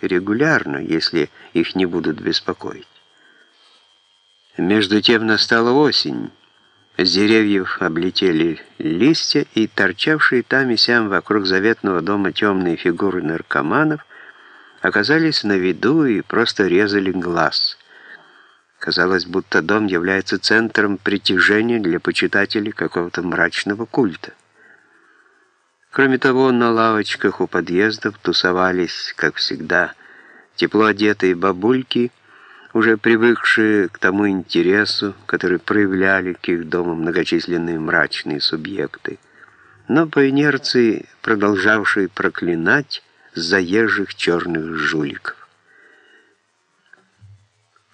регулярно, если их не будут беспокоить. Между тем настала осень. С деревьев облетели листья, и торчавшие там и сям вокруг заветного дома темные фигуры наркоманов оказались на виду и просто резали глаз. Казалось, будто дом является центром притяжения для почитателей какого-то мрачного культа. Кроме того, на лавочках у подъездов тусовались, как всегда, тепло одетые бабульки, уже привыкшие к тому интересу, который проявляли к их дому многочисленные мрачные субъекты, но по инерции продолжавшие проклинать заезжих черных жуликов.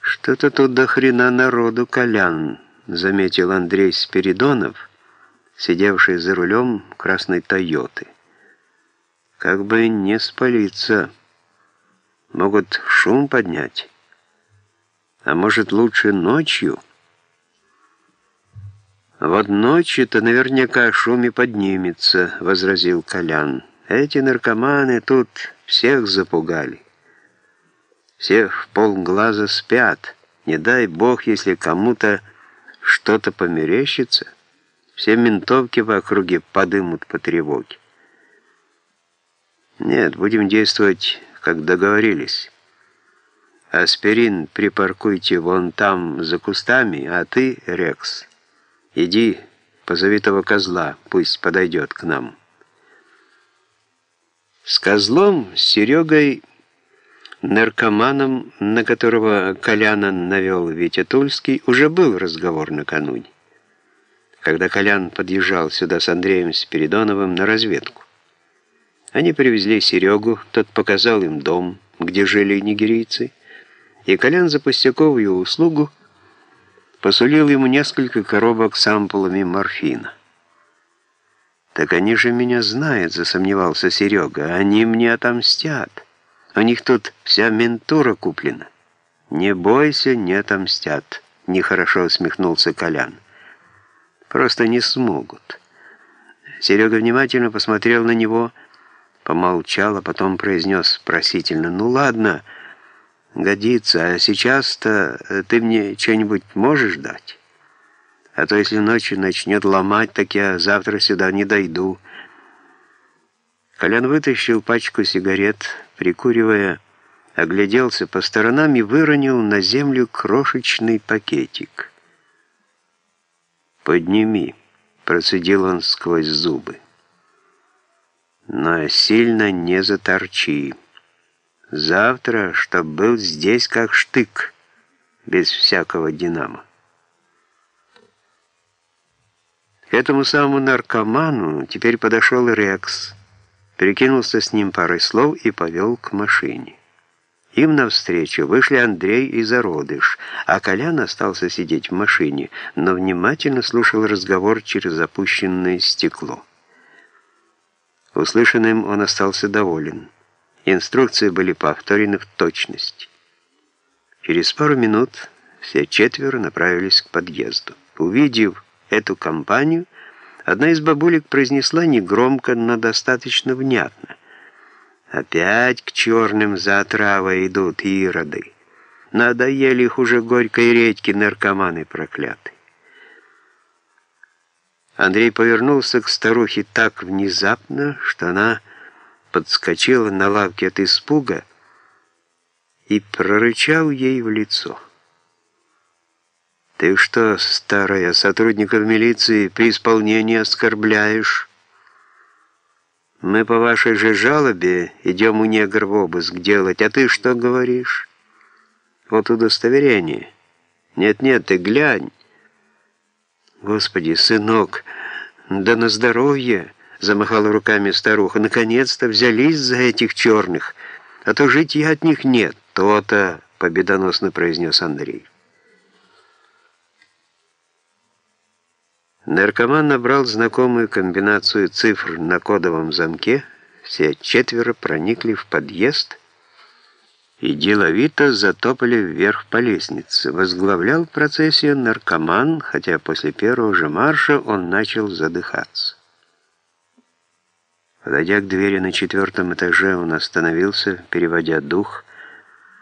«Что-то тут до хрена народу, Колян», — заметил Андрей Спиридонов, сидевший за рулем красной «Тойоты». «Как бы не спалиться, могут шум поднять». А может, лучше ночью? Вот ночью-то наверняка шум и поднимется, возразил Колян. Эти наркоманы тут всех запугали. Всех в полглаза спят. Не дай бог, если кому-то что-то померещится, все ментовки в округе подымут по тревоге. Нет, будем действовать, как договорились. Аспирин припаркуйте вон там за кустами, а ты, Рекс, иди, позови того козла, пусть подойдет к нам. С козлом, с Серегой, наркоманом, на которого Коляна навел Витя Тульский, уже был разговор накануне, когда Колян подъезжал сюда с Андреем Спиридоновым на разведку. Они привезли Серегу, тот показал им дом, где жили нигерийцы, и Колян за пустяковую услугу посулил ему несколько коробок с ампулами морфина. «Так они же меня знают», — засомневался Серега. «Они мне отомстят. У них тут вся ментура куплена». «Не бойся, не отомстят», — нехорошо усмехнулся Колян. «Просто не смогут». Серега внимательно посмотрел на него, помолчал, а потом произнес просительно. «Ну ладно». Годится. А сейчас-то э, ты мне что-нибудь можешь дать? А то если ночью начнет ломать, так я завтра сюда не дойду. Колян вытащил пачку сигарет, прикуривая, огляделся по сторонам и выронил на землю крошечный пакетик. «Подними», — процедил он сквозь зубы. «Но сильно не заторчи». Завтра, чтоб был здесь как штык, без всякого динамо. К этому самому наркоману теперь подошел Рекс, перекинулся с ним парой слов и повел к машине. Им навстречу вышли Андрей и Зародыш, а Колян остался сидеть в машине, но внимательно слушал разговор через опущенное стекло. Услышанным он остался доволен. Инструкции были повторены в точности. Через пару минут все четверо направились к подъезду. Увидев эту компанию, одна из бабулек произнесла негромко, но достаточно внятно. «Опять к черным за отравой идут ироды. Надоели их уже горькой редьки наркоманы проклятые». Андрей повернулся к старухе так внезапно, что она подскочила на лавке от испуга и прорычал ей в лицо. «Ты что, старая, сотрудников милиции при исполнении оскорбляешь? Мы по вашей же жалобе идем у негр в обыск делать, а ты что говоришь? Вот удостоверение. Нет-нет, ты глянь. Господи, сынок, да на здоровье!» Замахала руками старуха. Наконец-то взялись за этих черных, а то житья от них нет. То-то, победоносно произнес Андрей. Наркоман набрал знакомую комбинацию цифр на кодовом замке. Все четверо проникли в подъезд и деловито затопали вверх по лестнице. Возглавлял процессию наркоман, хотя после первого же марша он начал задыхаться. Подойдя к двери на четвертом этаже, он остановился, переводя дух,